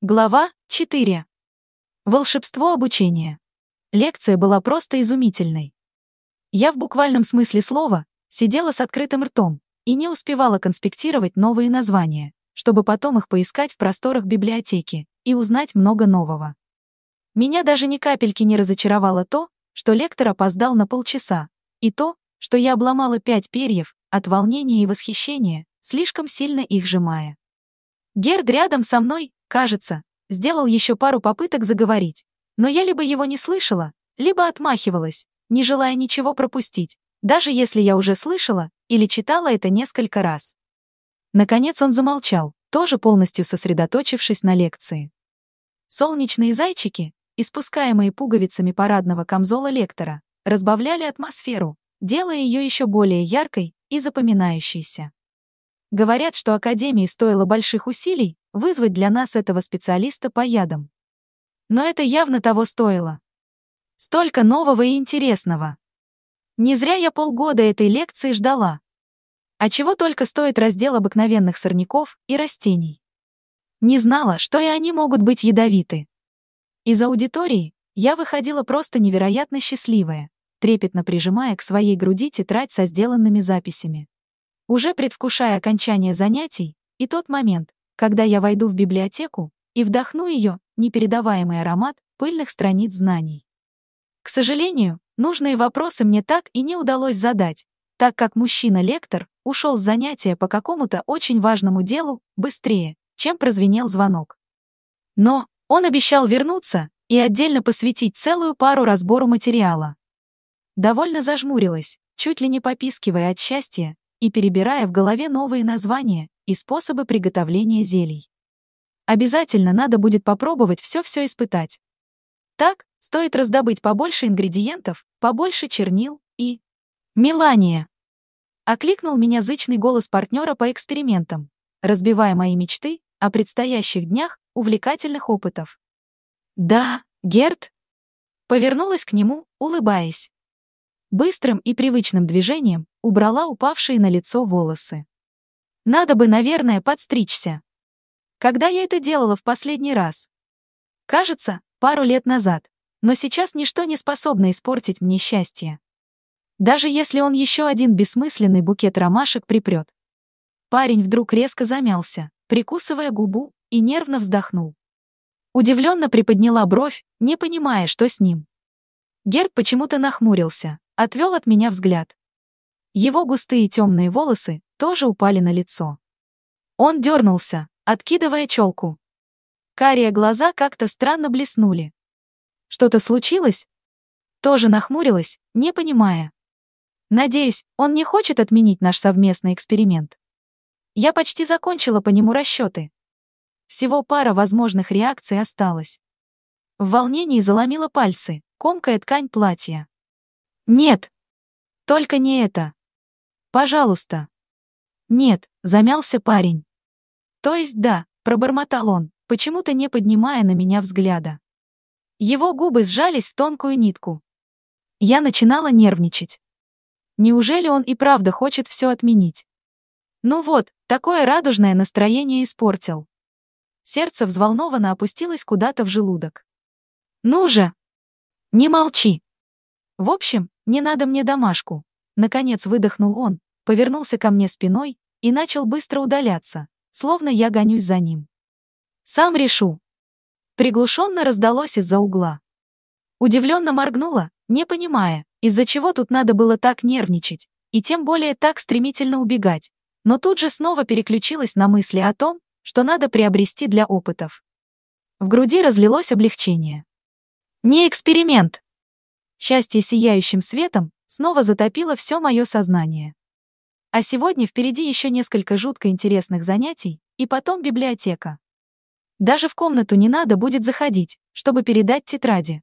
Глава 4. Волшебство обучения. Лекция была просто изумительной. Я в буквальном смысле слова сидела с открытым ртом и не успевала конспектировать новые названия, чтобы потом их поискать в просторах библиотеки и узнать много нового. Меня даже ни капельки не разочаровало то, что лектор опоздал на полчаса, и то, что я обломала пять перьев от волнения и восхищения, слишком сильно их сжимая. Герд рядом со мной, кажется, сделал еще пару попыток заговорить, но я либо его не слышала, либо отмахивалась, не желая ничего пропустить, даже если я уже слышала или читала это несколько раз. Наконец он замолчал, тоже полностью сосредоточившись на лекции. Солнечные зайчики, испускаемые пуговицами парадного камзола лектора, разбавляли атмосферу, делая ее еще более яркой и запоминающейся. Говорят, что Академии стоило больших усилий вызвать для нас этого специалиста по ядам. Но это явно того стоило. Столько нового и интересного. Не зря я полгода этой лекции ждала. А чего только стоит раздел обыкновенных сорняков и растений. Не знала, что и они могут быть ядовиты. Из аудитории я выходила просто невероятно счастливая, трепетно прижимая к своей груди тетрадь со сделанными записями уже предвкушая окончание занятий, и тот момент, когда я войду в библиотеку и вдохну ее непередаваемый аромат пыльных страниц знаний. К сожалению, нужные вопросы мне так и не удалось задать, так как мужчина-лектор ушел с занятия по какому-то очень важному делу быстрее, чем прозвенел звонок. Но он обещал вернуться и отдельно посвятить целую пару разбору материала. Довольно зажмурилась, чуть ли не попискивая от счастья, и перебирая в голове новые названия и способы приготовления зелий. Обязательно надо будет попробовать все-все испытать. Так, стоит раздобыть побольше ингредиентов, побольше чернил и... «Мелания!» Окликнул меня зычный голос партнера по экспериментам, разбивая мои мечты о предстоящих днях увлекательных опытов. «Да, Герт?» Повернулась к нему, улыбаясь. Быстрым и привычным движением убрала упавшие на лицо волосы. Надо бы, наверное, подстричься. Когда я это делала в последний раз? Кажется, пару лет назад. Но сейчас ничто не способно испортить мне счастье. Даже если он еще один бессмысленный букет ромашек припрет. Парень вдруг резко замялся, прикусывая губу, и нервно вздохнул. Удивленно приподняла бровь, не понимая, что с ним. Герд почему-то нахмурился, отвел от меня взгляд. Его густые темные волосы тоже упали на лицо. Он дернулся, откидывая челку. Карие глаза как-то странно блеснули. Что-то случилось? Тоже нахмурилась, не понимая. Надеюсь, он не хочет отменить наш совместный эксперимент. Я почти закончила по нему расчеты. Всего пара возможных реакций осталось. В волнении заломила пальцы, комкая ткань платья. «Нет! Только не это!» Пожалуйста. Нет, замялся парень. То есть да, пробормотал он, почему-то не поднимая на меня взгляда. Его губы сжались в тонкую нитку. Я начинала нервничать. Неужели он и правда хочет все отменить? Ну вот, такое радужное настроение испортил. Сердце взволнованно опустилось куда-то в желудок. Ну же! Не молчи! В общем, не надо мне домашку. Наконец выдохнул он, повернулся ко мне спиной и начал быстро удаляться, словно я гонюсь за ним. «Сам решу». Приглушенно раздалось из-за угла. Удивленно моргнула, не понимая, из-за чего тут надо было так нервничать, и тем более так стремительно убегать, но тут же снова переключилась на мысли о том, что надо приобрести для опытов. В груди разлилось облегчение. Не эксперимент. Счастье сияющим светом снова затопило все мое сознание. А сегодня впереди еще несколько жутко интересных занятий, и потом библиотека. Даже в комнату не надо будет заходить, чтобы передать тетради.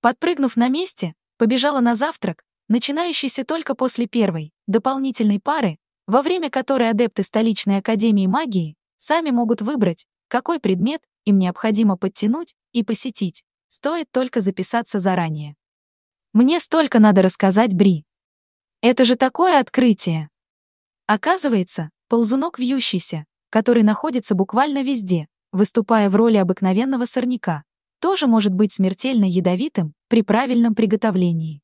Подпрыгнув на месте, побежала на завтрак, начинающийся только после первой, дополнительной пары, во время которой адепты столичной академии магии сами могут выбрать, какой предмет им необходимо подтянуть и посетить, стоит только записаться заранее. Мне столько надо рассказать Бри. Это же такое открытие. Оказывается, ползунок вьющийся, который находится буквально везде, выступая в роли обыкновенного сорняка, тоже может быть смертельно ядовитым при правильном приготовлении.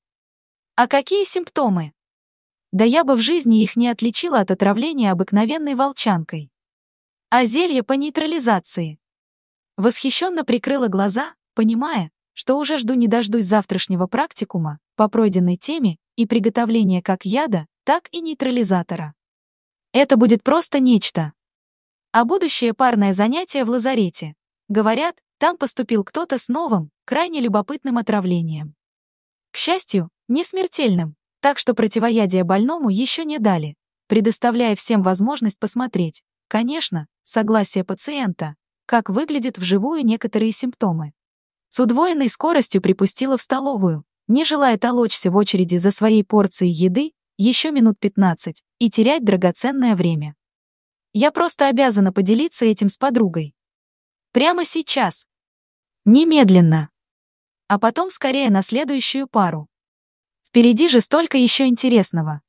А какие симптомы? Да я бы в жизни их не отличила от отравления обыкновенной волчанкой. А зелье по нейтрализации? Восхищенно прикрыла глаза, понимая, что уже жду не дождусь завтрашнего практикума по пройденной теме и приготовления как яда, так и нейтрализатора. Это будет просто нечто. А будущее парное занятие в лазарете. Говорят, там поступил кто-то с новым, крайне любопытным отравлением. К счастью, не смертельным, так что противоядие больному еще не дали, предоставляя всем возможность посмотреть, конечно, согласие пациента, как выглядят вживую некоторые симптомы. С удвоенной скоростью припустила в столовую, не желая толочься в очереди за своей порцией еды еще минут 15 и терять драгоценное время. Я просто обязана поделиться этим с подругой. Прямо сейчас. Немедленно. А потом скорее на следующую пару. Впереди же столько еще интересного.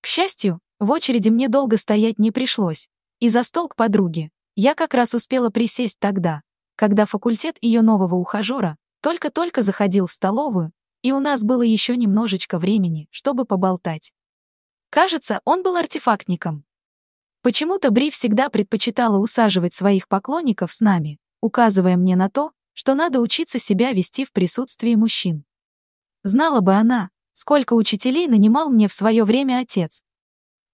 К счастью, в очереди мне долго стоять не пришлось, и за стол к подруге я как раз успела присесть тогда, когда факультет ее нового ухажера только-только заходил в столовую, и у нас было еще немножечко времени, чтобы поболтать. Кажется, он был артефактником. Почему-то Бри всегда предпочитала усаживать своих поклонников с нами, указывая мне на то, что надо учиться себя вести в присутствии мужчин. Знала бы она, сколько учителей нанимал мне в свое время отец.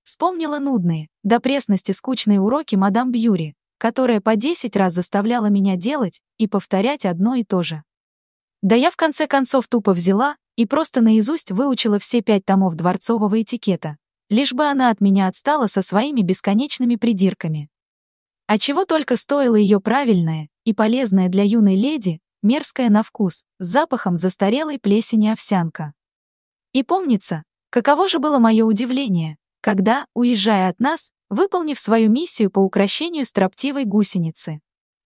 Вспомнила нудные, до пресности скучные уроки мадам Бьюри, которая по 10 раз заставляла меня делать и повторять одно и то же. Да я в конце концов тупо взяла и просто наизусть выучила все пять томов дворцового этикета, лишь бы она от меня отстала со своими бесконечными придирками. А чего только стоило ее правильное и полезное для юной леди, мерзкое на вкус, с запахом застарелой плесени овсянка. И помнится, каково же было мое удивление, когда, уезжая от нас, выполнив свою миссию по украшению строптивой гусеницы,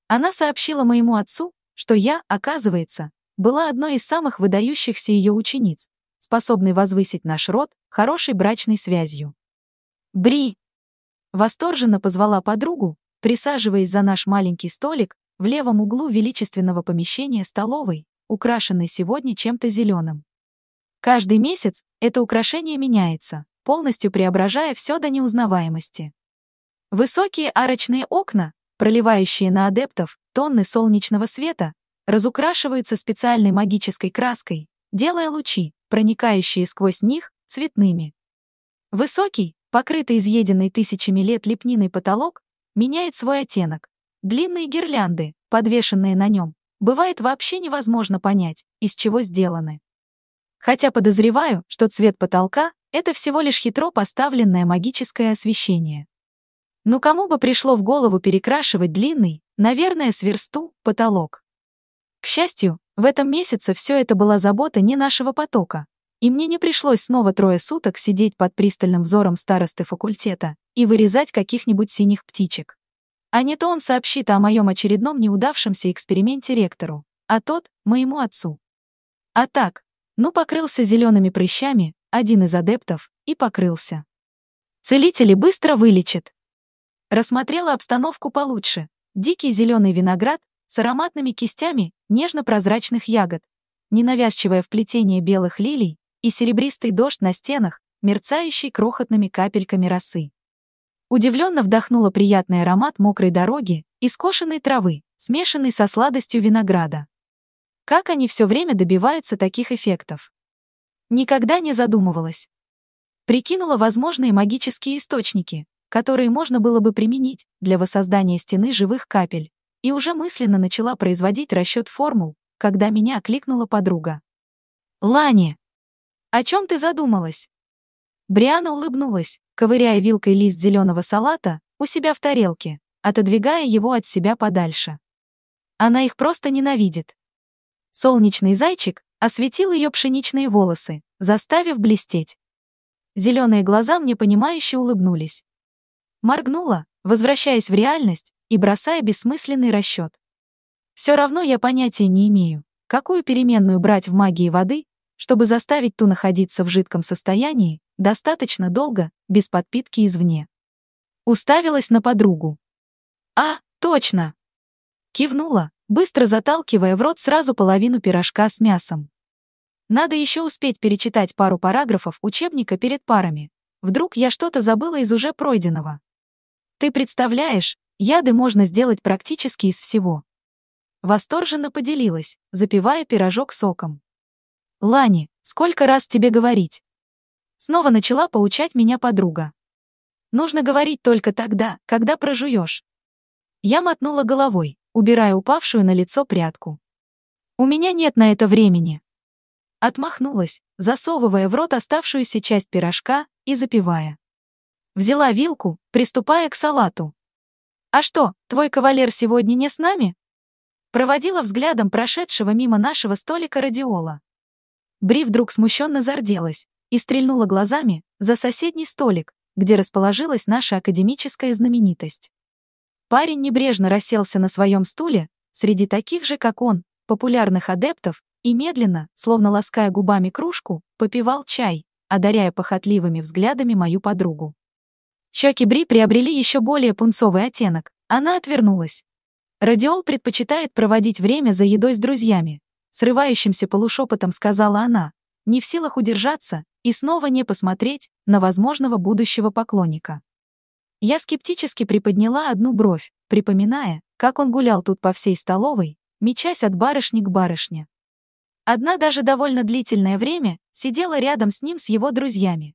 она сообщила моему отцу, что я, оказывается, была одной из самых выдающихся ее учениц, способной возвысить наш род хорошей брачной связью. «Бри!» Восторженно позвала подругу, присаживаясь за наш маленький столик в левом углу величественного помещения столовой, украшенной сегодня чем-то зеленым. Каждый месяц это украшение меняется, полностью преображая все до неузнаваемости. Высокие арочные окна, проливающие на адептов тонны солнечного света, разукрашиваются специальной магической краской, делая лучи, проникающие сквозь них, цветными. Высокий, покрытый изъеденный тысячами лет лепниной потолок, меняет свой оттенок. Длинные гирлянды, подвешенные на нем, бывает вообще невозможно понять, из чего сделаны. Хотя подозреваю, что цвет потолка — это всего лишь хитро поставленное магическое освещение. Но кому бы пришло в голову перекрашивать длинный, наверное, сверсту, потолок? К счастью, в этом месяце все это была забота не нашего потока, и мне не пришлось снова трое суток сидеть под пристальным взором старосты факультета и вырезать каких-нибудь синих птичек. А не то он сообщит о моем очередном неудавшемся эксперименте ректору, а тот — моему отцу. А так, ну, покрылся зелеными прыщами, один из адептов, и покрылся. Целители быстро вылечат. Рассмотрела обстановку получше. Дикий зеленый виноград с ароматными кистями нежно-прозрачных ягод, ненавязчивое вплетение белых лилий и серебристый дождь на стенах, мерцающий крохотными капельками росы. Удивленно вдохнула приятный аромат мокрой дороги и скошенной травы, смешанный со сладостью винограда. Как они все время добиваются таких эффектов? Никогда не задумывалась. Прикинула возможные магические источники, которые можно было бы применить для воссоздания стены живых капель, и уже мысленно начала производить расчет формул, когда меня окликнула подруга. «Лани! О чем ты задумалась?» Бриана улыбнулась, ковыряя вилкой лист зеленого салата у себя в тарелке, отодвигая его от себя подальше. Она их просто ненавидит. Солнечный зайчик осветил ее пшеничные волосы, заставив блестеть. Зеленые глаза мне понимающе улыбнулись. Моргнула, возвращаясь в реальность и бросая бессмысленный расчет. Все равно я понятия не имею, какую переменную брать в магии воды, чтобы заставить ту находиться в жидком состоянии достаточно долго, без подпитки извне. Уставилась на подругу. А, точно! Кивнула, быстро заталкивая в рот сразу половину пирожка с мясом. Надо еще успеть перечитать пару параграфов учебника перед парами. Вдруг я что-то забыла из уже пройденного. Ты представляешь, яды можно сделать практически из всего. Восторженно поделилась, запивая пирожок соком. Лани, сколько раз тебе говорить? Снова начала поучать меня подруга. Нужно говорить только тогда, когда прожуешь. Я мотнула головой, убирая упавшую на лицо прядку. У меня нет на это времени. Отмахнулась, засовывая в рот оставшуюся часть пирожка и запивая. Взяла вилку, приступая к салату. «А что, твой кавалер сегодня не с нами?» Проводила взглядом прошедшего мимо нашего столика радиола. Бри вдруг смущенно зарделась и стрельнула глазами за соседний столик, где расположилась наша академическая знаменитость. Парень небрежно расселся на своем стуле среди таких же, как он, популярных адептов и медленно, словно лаская губами кружку, попивал чай, одаряя похотливыми взглядами мою подругу. Щеки Бри приобрели еще более пунцовый оттенок, она отвернулась. Радиол предпочитает проводить время за едой с друзьями, срывающимся полушепотом сказала она, не в силах удержаться и снова не посмотреть на возможного будущего поклонника. Я скептически приподняла одну бровь, припоминая, как он гулял тут по всей столовой, мечась от барышни к барышне. Одна даже довольно длительное время сидела рядом с ним с его друзьями.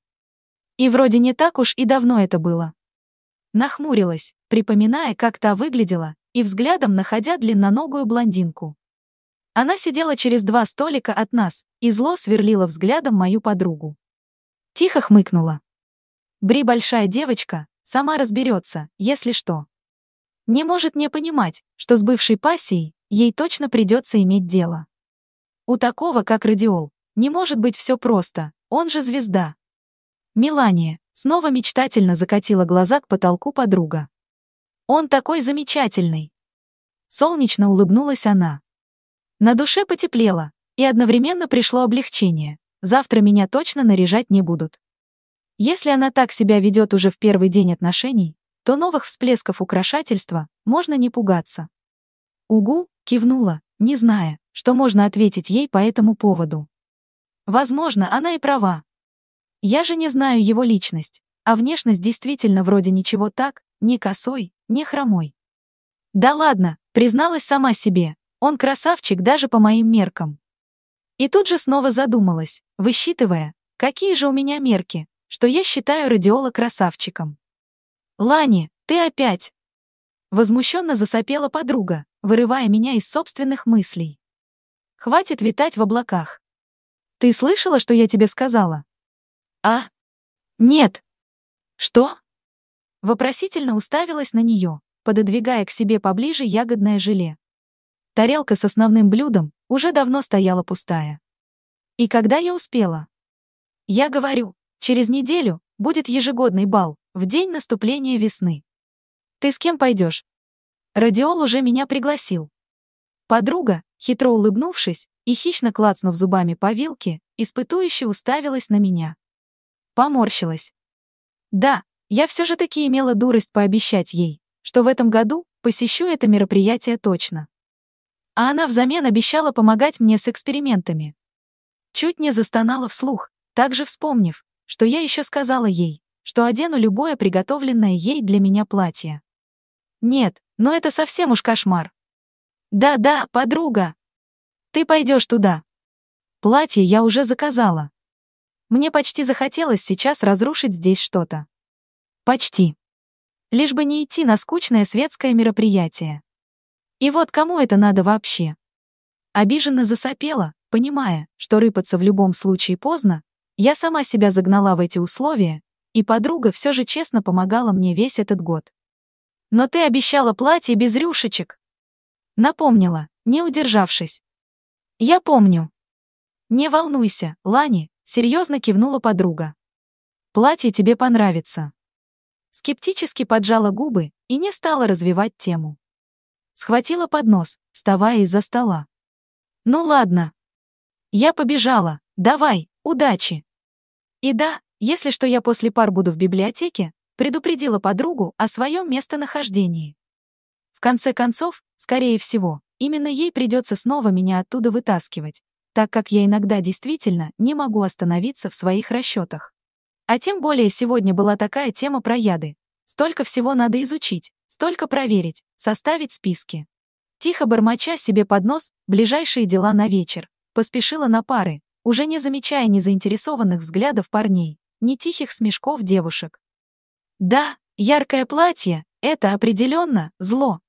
И вроде не так уж и давно это было. Нахмурилась, припоминая, как та выглядела, и взглядом находя длинноногую блондинку. Она сидела через два столика от нас и зло сверлила взглядом мою подругу. Тихо хмыкнула. Бри большая девочка, сама разберется, если что. Не может не понимать, что с бывшей пассией ей точно придется иметь дело. У такого, как Радиол, не может быть все просто, он же звезда. Мелания снова мечтательно закатила глаза к потолку подруга. Он такой замечательный. Солнечно улыбнулась она. На душе потеплело, и одновременно пришло облегчение. Завтра меня точно наряжать не будут. Если она так себя ведет уже в первый день отношений, то новых всплесков украшательства можно не пугаться. Угу, кивнула, не зная, что можно ответить ей по этому поводу. Возможно, она и права. Я же не знаю его личность, а внешность действительно вроде ничего так, ни косой, ни хромой. Да ладно, призналась сама себе, он красавчик даже по моим меркам. И тут же снова задумалась, высчитывая, какие же у меня мерки, что я считаю радиола красавчиком. «Лани, ты опять!» Возмущенно засопела подруга, вырывая меня из собственных мыслей. Хватит витать в облаках. Ты слышала, что я тебе сказала? А? Нет. Что? Вопросительно уставилась на нее, пододвигая к себе поближе ягодное желе. Тарелка с основным блюдом уже давно стояла пустая. И когда я успела? Я говорю, через неделю будет ежегодный бал, в день наступления весны. Ты с кем пойдешь? Радиол уже меня пригласил. Подруга, хитро улыбнувшись и хищно клацнув зубами по вилке, испытующе уставилась на меня. Поморщилась. Да, я все же таки имела дурость пообещать ей, что в этом году посещу это мероприятие точно. А она взамен обещала помогать мне с экспериментами. Чуть не застонала вслух, также вспомнив, что я еще сказала ей, что одену любое приготовленное ей для меня платье. Нет, но это совсем уж кошмар. Да-да, подруга. Ты пойдешь туда. Платье я уже заказала. Мне почти захотелось сейчас разрушить здесь что-то. Почти. Лишь бы не идти на скучное светское мероприятие. И вот кому это надо вообще? Обиженно засопела, понимая, что рыпаться в любом случае поздно, я сама себя загнала в эти условия, и подруга все же честно помогала мне весь этот год. Но ты обещала платье без рюшечек. Напомнила, не удержавшись. «Я помню». «Не волнуйся, Лани», — серьезно кивнула подруга. «Платье тебе понравится». Скептически поджала губы и не стала развивать тему. Схватила поднос, вставая из-за стола. «Ну ладно. Я побежала. Давай, удачи». И да, если что я после пар буду в библиотеке, предупредила подругу о своем местонахождении. В конце концов, скорее всего, именно ей придется снова меня оттуда вытаскивать, так как я иногда действительно не могу остановиться в своих расчетах. А тем более сегодня была такая тема про яды. Столько всего надо изучить, столько проверить, составить списки. Тихо бормоча себе под нос ближайшие дела на вечер, поспешила на пары, уже не замечая ни заинтересованных взглядов парней, ни тихих смешков девушек. Да, яркое платье — это определенно зло.